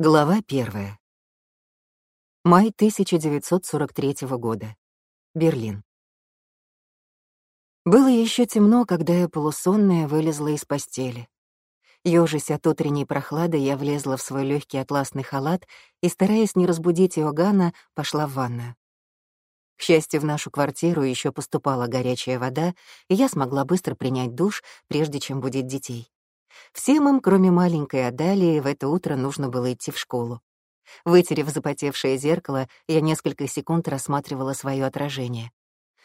Глава первая. Май 1943 года. Берлин. Было еще темно, когда я полусонная вылезла из постели. Ёжись от утренней прохлады, я влезла в свой легкий атласный халат и, стараясь не разбудить Иоганна, пошла в ванную. К счастью, в нашу квартиру еще поступала горячая вода, и я смогла быстро принять душ, прежде чем будить детей. Всем им, кроме маленькой Адалии, в это утро нужно было идти в школу. Вытерев запотевшее зеркало, я несколько секунд рассматривала свое отражение.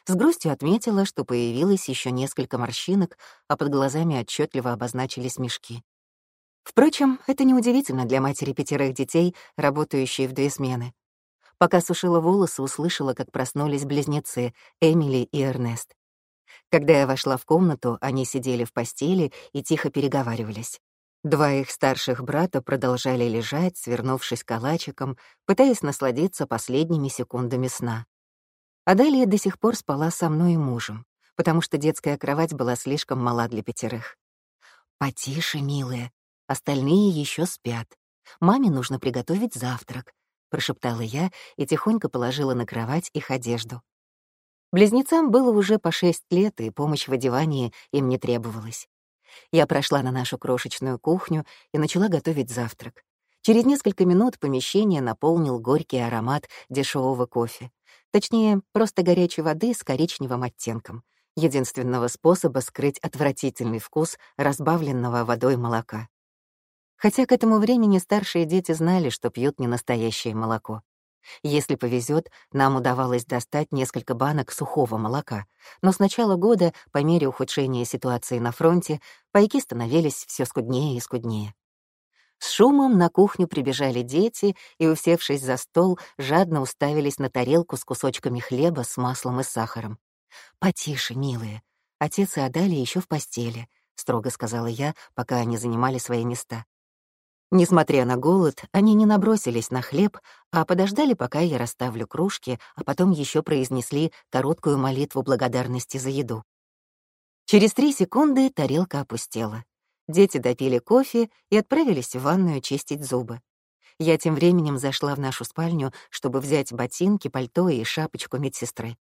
С грустью отметила, что появилось еще несколько морщинок, а под глазами отчетливо обозначились мешки. Впрочем, это неудивительно для матери пятерых детей, работающей в две смены. Пока сушила волосы, услышала, как проснулись близнецы Эмили и Эрнест. Когда я вошла в комнату, они сидели в постели и тихо переговаривались. Два их старших брата продолжали лежать, свернувшись калачиком, пытаясь насладиться последними секундами сна. Аделия до сих пор спала со мной и мужем, потому что детская кровать была слишком мала для пятерых. «Потише, милые, остальные еще спят. Маме нужно приготовить завтрак», — прошептала я и тихонько положила на кровать их одежду. Близнецам было уже по шесть лет, и помощь в одевании им не требовалась. Я прошла на нашу крошечную кухню и начала готовить завтрак. Через несколько минут помещение наполнил горький аромат дешевого кофе. Точнее, просто горячей воды с коричневым оттенком. Единственного способа скрыть отвратительный вкус разбавленного водой молока. Хотя к этому времени старшие дети знали, что пьют не настоящее молоко. Если повезет, нам удавалось достать несколько банок сухого молока, но с начала года, по мере ухудшения ситуации на фронте, пайки становились все скуднее и скуднее. С шумом на кухню прибежали дети и, усевшись за стол, жадно уставились на тарелку с кусочками хлеба с маслом и сахаром. «Потише, милые. Отец и Адали еще в постели», — строго сказала я, пока они занимали свои места. Несмотря на голод, они не набросились на хлеб, а подождали, пока я расставлю кружки, а потом еще произнесли короткую молитву благодарности за еду. Через три секунды тарелка опустела. Дети допили кофе и отправились в ванную чистить зубы. Я тем временем зашла в нашу спальню, чтобы взять ботинки, пальто и шапочку медсестры.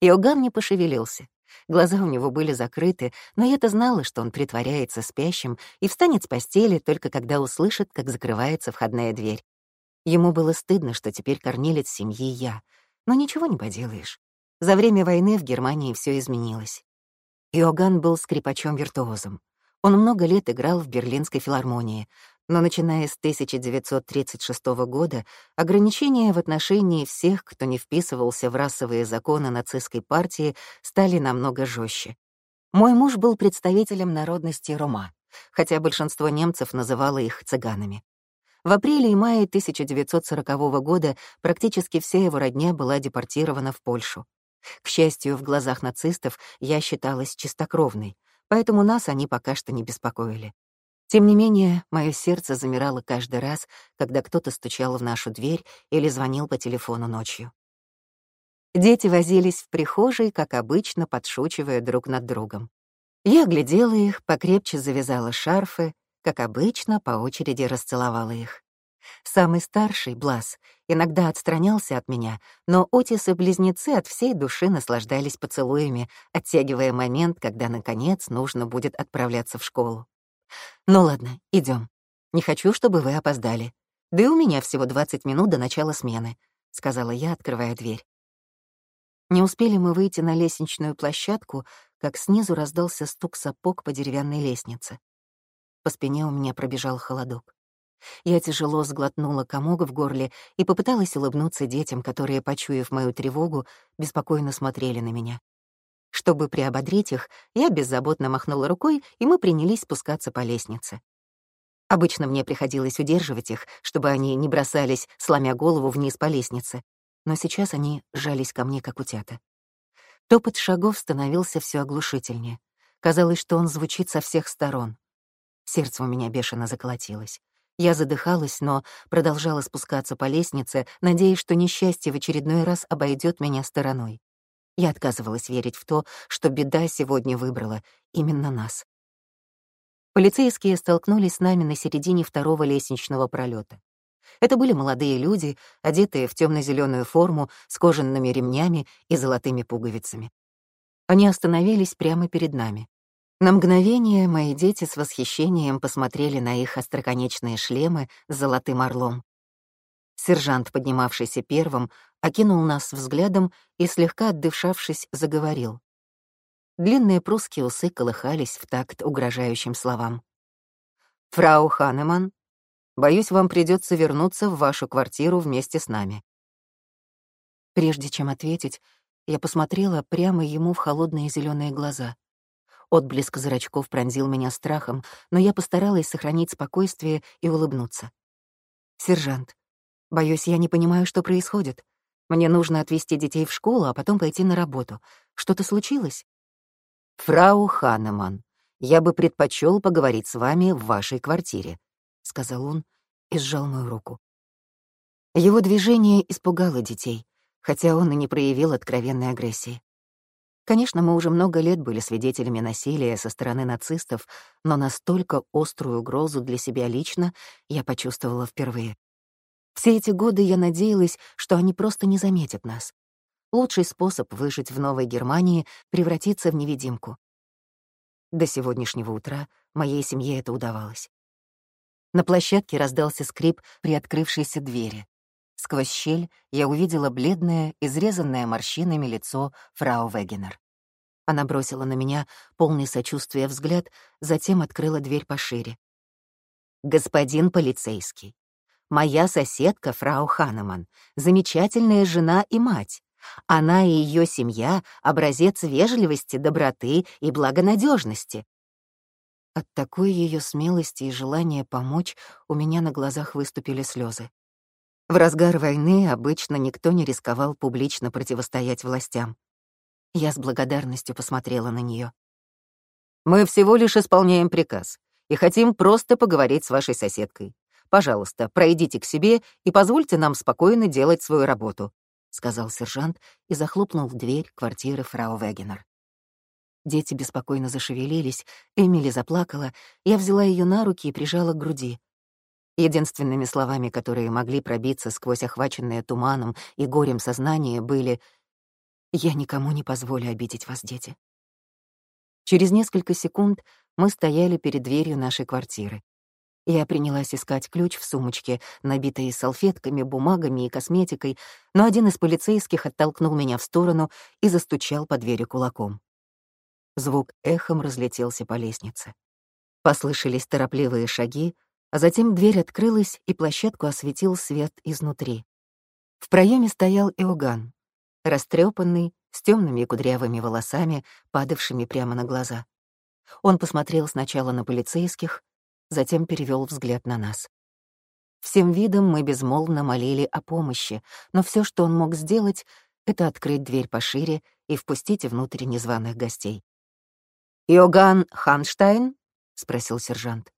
Иоганн не пошевелился. Глаза у него были закрыты, но я-то знала, что он притворяется спящим и встанет с постели только когда услышит, как закрывается входная дверь. Ему было стыдно, что теперь корнилец семьи я. Но ничего не поделаешь. За время войны в Германии все изменилось. Иоганн был скрипачом-виртуозом. Он много лет играл в Берлинской филармонии, но начиная с 1936 года ограничения в отношении всех, кто не вписывался в расовые законы нацистской партии, стали намного жестче. Мой муж был представителем народности рома, хотя большинство немцев называло их цыганами. В апреле и мае 1940 года практически вся его родня была депортирована в Польшу. К счастью, в глазах нацистов я считалась чистокровной, поэтому нас они пока что не беспокоили. Тем не менее, мое сердце замирало каждый раз, когда кто-то стучал в нашу дверь или звонил по телефону ночью. Дети возились в прихожей, как обычно, подшучивая друг над другом. Я глядела их, покрепче завязала шарфы, как обычно, по очереди расцеловала их. Самый старший, Блас, иногда отстранялся от меня, но Отис и близнецы от всей души наслаждались поцелуями, оттягивая момент, когда, наконец, нужно будет отправляться в школу. Ну ладно, идем. Не хочу, чтобы вы опоздали. Да и у меня всего 20 минут до начала смены, сказала я, открывая дверь. Не успели мы выйти на лестничную площадку, как снизу раздался стук сапог по деревянной лестнице. По спине у меня пробежал холодок. Я тяжело сглотнула комок в горле и попыталась улыбнуться детям, которые, почуяв мою тревогу, беспокойно смотрели на меня. Чтобы приободрить их, я беззаботно махнула рукой, и мы принялись спускаться по лестнице. Обычно мне приходилось удерживать их, чтобы они не бросались, сломя голову вниз по лестнице. Но сейчас они сжались ко мне, как утята. Топот шагов становился все оглушительнее. Казалось, что он звучит со всех сторон. Сердце у меня бешено заколотилось. Я задыхалась, но продолжала спускаться по лестнице, надеясь, что несчастье в очередной раз обойдет меня стороной. Я отказывалась верить в то, что беда сегодня выбрала именно нас. Полицейские столкнулись с нами на середине второго лестничного пролета. Это были молодые люди, одетые в темно-зеленую форму с кожаными ремнями и золотыми пуговицами. Они остановились прямо перед нами. На мгновение мои дети с восхищением посмотрели на их остроконечные шлемы с золотым орлом. Сержант, поднимавшийся первым, окинул нас взглядом и, слегка отдышавшись, заговорил. Длинные прусские усы колыхались в такт угрожающим словам. «Фрау Ханеман, боюсь, вам придется вернуться в вашу квартиру вместе с нами». Прежде чем ответить, я посмотрела прямо ему в холодные зеленые глаза. Отблеск зрачков пронзил меня страхом, но я постаралась сохранить спокойствие и улыбнуться. «Сержант, боюсь, я не понимаю, что происходит. Мне нужно отвезти детей в школу, а потом пойти на работу. Что-то случилось?» «Фрау Ханеман, я бы предпочел поговорить с вами в вашей квартире», — сказал он и сжал мою руку. Его движение испугало детей, хотя он и не проявил откровенной агрессии. Конечно, мы уже много лет были свидетелями насилия со стороны нацистов, но настолько острую угрозу для себя лично я почувствовала впервые. Все эти годы я надеялась, что они просто не заметят нас. Лучший способ выжить в Новой Германии — превратиться в невидимку. До сегодняшнего утра моей семье это удавалось. На площадке раздался скрип приоткрывшейся двери. Сквозь щель я увидела бледное, изрезанное морщинами лицо фрау Вегенер. Она бросила на меня полный сочувствия взгляд, затем открыла дверь пошире. «Господин полицейский, моя соседка фрау Ханеман, замечательная жена и мать. Она и ее семья — образец вежливости, доброты и благонадежности. От такой ее смелости и желания помочь у меня на глазах выступили слезы. В разгар войны обычно никто не рисковал публично противостоять властям. Я с благодарностью посмотрела на нее. «Мы всего лишь исполняем приказ и хотим просто поговорить с вашей соседкой. Пожалуйста, пройдите к себе и позвольте нам спокойно делать свою работу», — сказал сержант и захлопнул дверь квартиры фрау Вегенер. Дети беспокойно зашевелились, Эмили заплакала, я взяла ее на руки и прижала к груди. Единственными словами, которые могли пробиться сквозь охваченное туманом и горем сознание, были «Я никому не позволю обидеть вас, дети». Через несколько секунд мы стояли перед дверью нашей квартиры. Я принялась искать ключ в сумочке, набитой салфетками, бумагами и косметикой, но один из полицейских оттолкнул меня в сторону и застучал по двери кулаком. Звук эхом разлетелся по лестнице. Послышались торопливые шаги, а затем дверь открылась, и площадку осветил свет изнутри. В проеме стоял Иоганн, растрепанный, с темными кудрявыми волосами, падавшими прямо на глаза. Он посмотрел сначала на полицейских, затем перевел взгляд на нас. Всем видом мы безмолвно молили о помощи, но все, что он мог сделать, — это открыть дверь пошире и впустить внутрь незваных гостей. Йоганн Ханштайн?» — спросил сержант.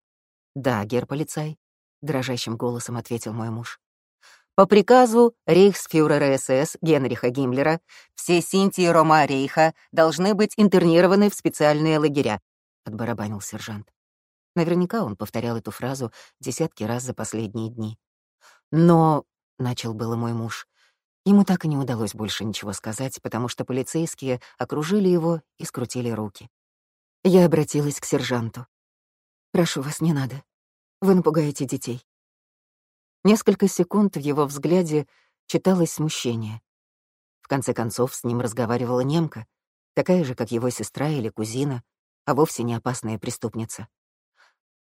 «Да, герполицай», — дрожащим голосом ответил мой муж. По приказу рейхсфюрера СС Генриха Гиммлера все синтии Рома Рейха должны быть интернированы в специальные лагеря, — отбарабанил сержант. Наверняка он повторял эту фразу десятки раз за последние дни. «Но...» — начал было мой муж. Ему так и не удалось больше ничего сказать, потому что полицейские окружили его и скрутили руки. Я обратилась к сержанту. «Прошу вас, не надо. Вы напугаете детей». Несколько секунд в его взгляде читалось смущение. В конце концов, с ним разговаривала немка, такая же, как его сестра или кузина, а вовсе не опасная преступница.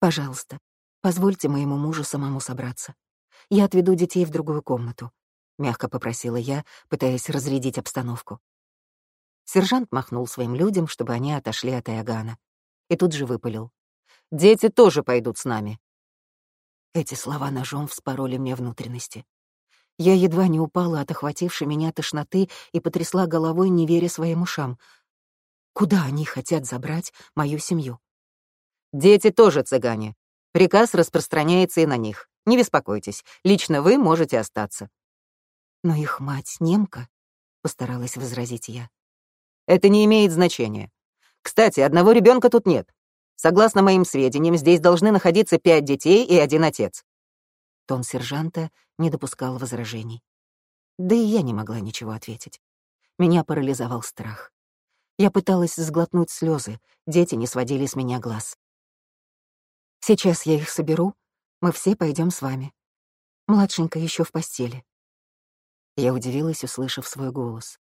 Пожалуйста, позвольте моему мужу самому собраться. Я отведу детей в другую комнату», — мягко попросила я, пытаясь разрядить обстановку. Сержант махнул своим людям, чтобы они отошли от Иоганна. И тут же выпалил. «Дети тоже пойдут с нами». Эти слова ножом вспороли мне внутренности. Я едва не упала от охватившей меня тошноты и потрясла головой, не веря своим ушам. Куда они хотят забрать мою семью? Дети тоже цыгане. Приказ распространяется и на них. Не беспокойтесь, лично вы можете остаться». «Но их мать немка», — постаралась возразить я. «Это не имеет значения. Кстати, одного ребенка тут нет. Согласно моим сведениям, здесь должны находиться пять детей и один отец». Тон сержанта не допускал возражений. Да и я не могла ничего ответить. Меня парализовал страх. Я пыталась сглотнуть слезы, дети не сводили с меня глаз. Сейчас я их соберу, мы все пойдем с вами. Младшенька еще в постели. Я удивилась, услышав свой голос.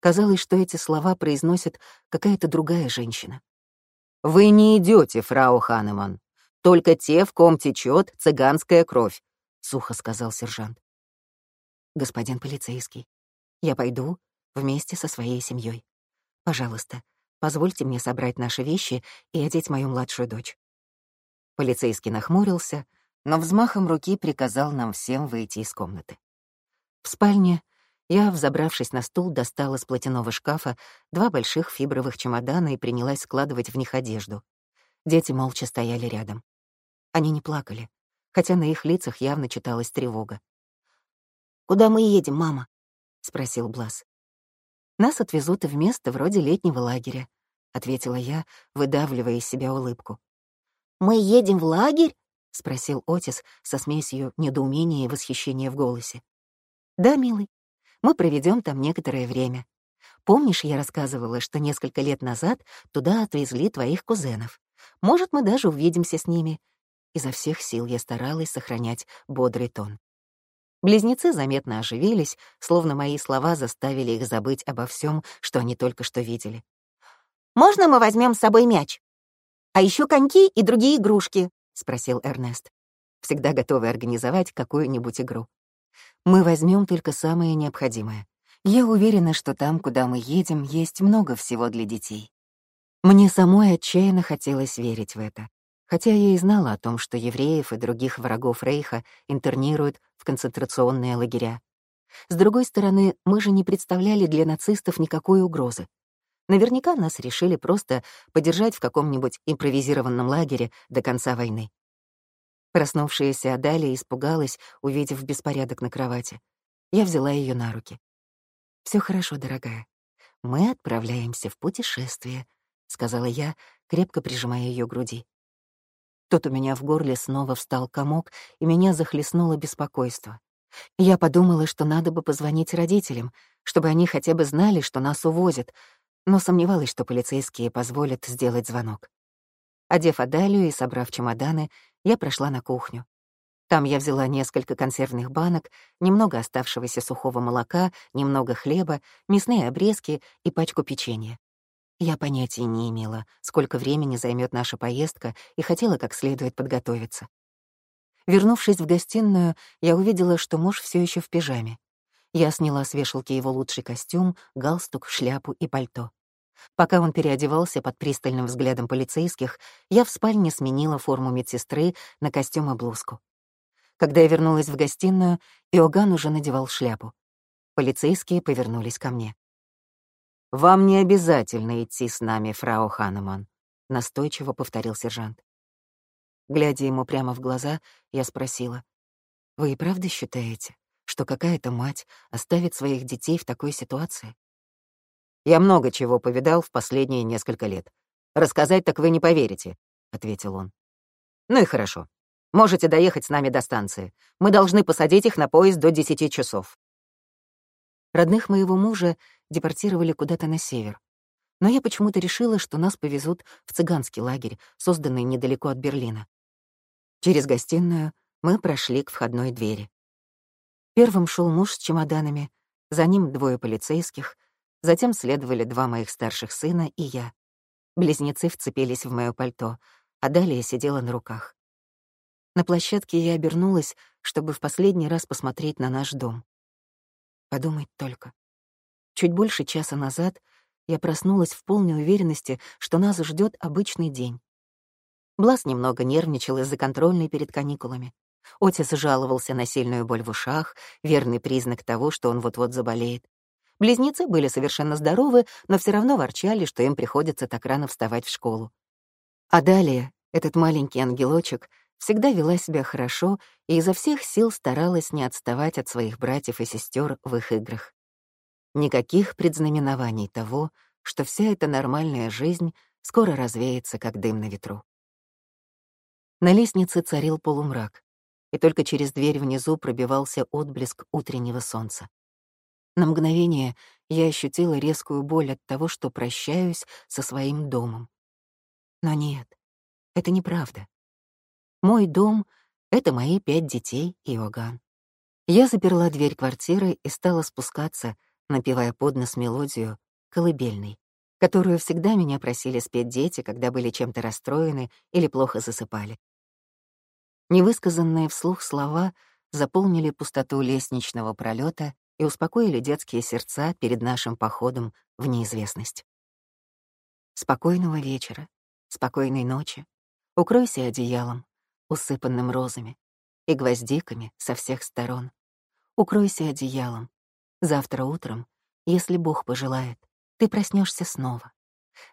Казалось, что эти слова произносит какая-то другая женщина. «Вы не идете, фрау Ханеман. Только те, в ком течет цыганская кровь», — сухо сказал сержант. «Господин полицейский, я пойду вместе со своей семьей. Пожалуйста, позвольте мне собрать наши вещи и одеть мою младшую дочь». Полицейский нахмурился, но взмахом руки приказал нам всем выйти из комнаты. В спальне я, взобравшись на стул, достала с платяного шкафа два больших фибровых чемодана и принялась складывать в них одежду. Дети молча стояли рядом. Они не плакали, хотя на их лицах явно читалась тревога. «Куда мы едем, мама?» — спросил Блас. «Нас отвезут в место вроде летнего лагеря», — ответила я, выдавливая из себя улыбку. «Мы едем в лагерь?» — спросил Отис со смесью недоумения и восхищения в голосе. «Да, милый, мы проведем там некоторое время. Помнишь, я рассказывала, что несколько лет назад туда отвезли твоих кузенов? Может, мы даже увидимся с ними?» Изо всех сил я старалась сохранять бодрый тон. Близнецы заметно оживились, словно мои слова заставили их забыть обо всем, что они только что видели. «Можно мы возьмем с собой мяч?» А еще коньки и другие игрушки», — спросил Эрнест, всегда готовый организовать какую-нибудь игру. «Мы возьмем только самое необходимое. Я уверена, что там, куда мы едем, есть много всего для детей». Мне самой отчаянно хотелось верить в это, хотя я и знала о том, что евреев и других врагов Рейха интернируют в концентрационные лагеря. С другой стороны, мы же не представляли для нацистов никакой угрозы. Наверняка нас решили просто подержать в каком-нибудь импровизированном лагере до конца войны. Проснувшаяся Адалия испугалась, увидев беспорядок на кровати. Я взяла ее на руки. Все хорошо, дорогая. Мы отправляемся в путешествие», — сказала я, крепко прижимая ее груди. Тут у меня в горле снова встал комок, и меня захлестнуло беспокойство. Я подумала, что надо бы позвонить родителям, чтобы они хотя бы знали, что нас увозят, но сомневалась, что полицейские позволят сделать звонок. Одев Адалию и собрав чемоданы, я прошла на кухню. Там я взяла несколько консервных банок, немного оставшегося сухого молока, немного хлеба, мясные обрезки и пачку печенья. Я понятия не имела, сколько времени займет наша поездка, и хотела как следует подготовиться. Вернувшись в гостиную, я увидела, что муж все еще в пижаме. Я сняла с вешалки его лучший костюм, галстук, шляпу и пальто. Пока он переодевался под пристальным взглядом полицейских, я в спальне сменила форму медсестры на костюм и блузку. Когда я вернулась в гостиную, Иоганн уже надевал шляпу. Полицейские повернулись ко мне. «Вам не обязательно идти с нами, фрау Ханеман», — настойчиво повторил сержант. Глядя ему прямо в глаза, я спросила, «Вы и правда считаете?» что какая-то мать оставит своих детей в такой ситуации. «Я много чего повидал в последние несколько лет. Рассказать так вы не поверите», — ответил он. «Ну и хорошо. Можете доехать с нами до станции. Мы должны посадить их на поезд до десяти часов». Родных моего мужа депортировали куда-то на север. Но я почему-то решила, что нас повезут в цыганский лагерь, созданный недалеко от Берлина. Через гостиную мы прошли к входной двери. Первым шел муж с чемоданами, за ним двое полицейских, затем следовали два моих старших сына и я. Близнецы вцепились в моё пальто, а далее сидела на руках. На площадке я обернулась, чтобы в последний раз посмотреть на наш дом. Подумать только. Чуть больше часа назад я проснулась в полной уверенности, что нас ждет обычный день. Блас немного нервничал из-за контрольной перед каникулами. Отис жаловался на сильную боль в ушах, верный признак того, что он вот-вот заболеет. Близнецы были совершенно здоровы, но все равно ворчали, что им приходится так рано вставать в школу. А далее этот маленький ангелочек всегда вела себя хорошо и изо всех сил старалась не отставать от своих братьев и сестер в их играх. Никаких предзнаменований того, что вся эта нормальная жизнь скоро развеется, как дым на ветру. На лестнице царил полумрак и только через дверь внизу пробивался отблеск утреннего солнца. На мгновение я ощутила резкую боль от того, что прощаюсь со своим домом. Но нет, это неправда. Мой дом — это мои пять детей и Оган. Я заперла дверь квартиры и стала спускаться, напевая под нос мелодию «Колыбельный», которую всегда меня просили спеть дети, когда были чем-то расстроены или плохо засыпали. Невысказанные вслух слова заполнили пустоту лестничного пролета и успокоили детские сердца перед нашим походом в неизвестность. Спокойного вечера, спокойной ночи. Укройся одеялом, усыпанным розами и гвоздиками со всех сторон. Укройся одеялом. Завтра утром, если Бог пожелает, ты проснешься снова.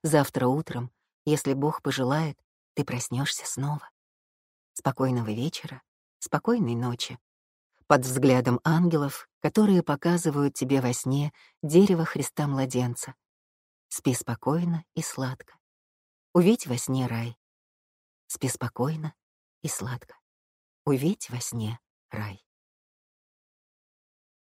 Завтра утром, если Бог пожелает, ты проснешься снова спокойного вечера, спокойной ночи. Под взглядом ангелов, которые показывают тебе во сне дерево Христа-младенца. Спи спокойно и сладко. Увидь во сне рай. Спи спокойно и сладко. Увидь во сне рай.